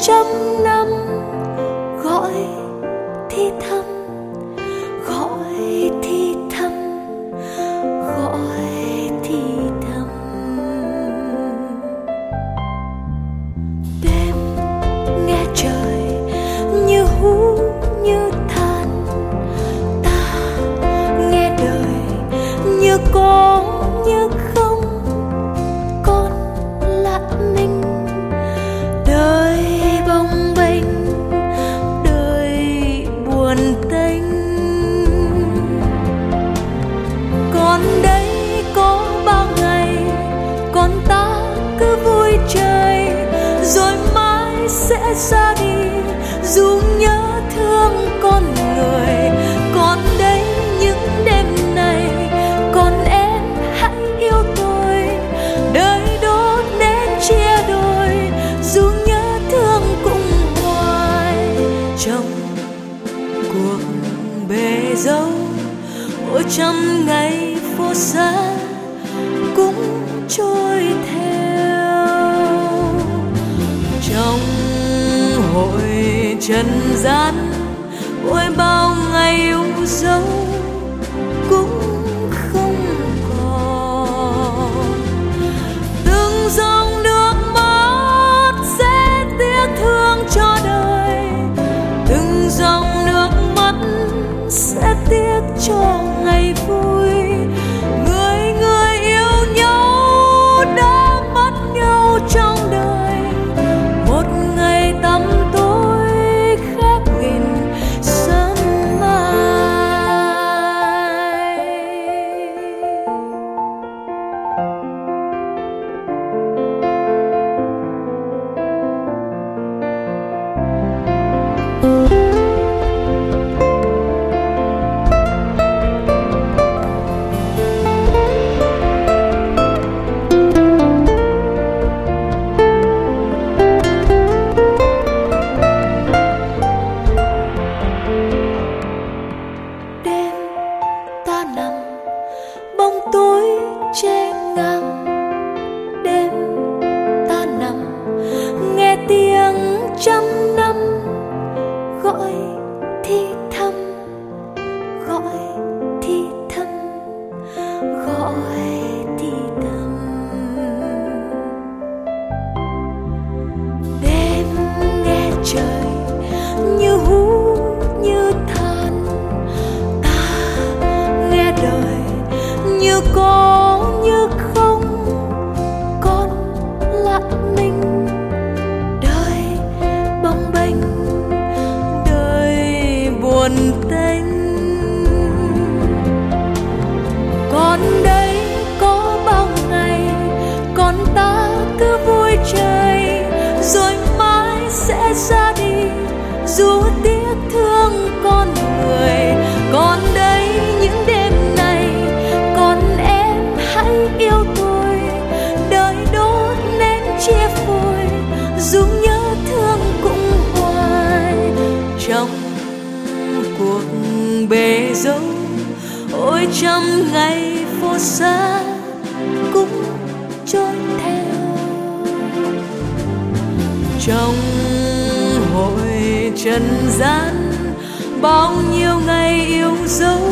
chấm chơi, rồi mãi sẽ ra đi. Dù nhớ thương con người, còn đây những đêm này, còn em hãy yêu tôi. Đời đốt nên chia đôi, dù nhớ thương cũng hoài. Trong cuộc bề dâu ôi trăm ngày phố xa cũng trôi. Trần gian ôi bao ngày yêu dấu か。Dù tiếc thương con người. Còn đây những đêm này còn em hãy yêu tôi. Đời đốt nên chia phôi dù nhớ thương cũng hoài. Trong cuộc bề dâu, ôi trăm ngày phố xa cũng trôi theo. Trong hội trần gian bao nhiêu ngày yêu dấu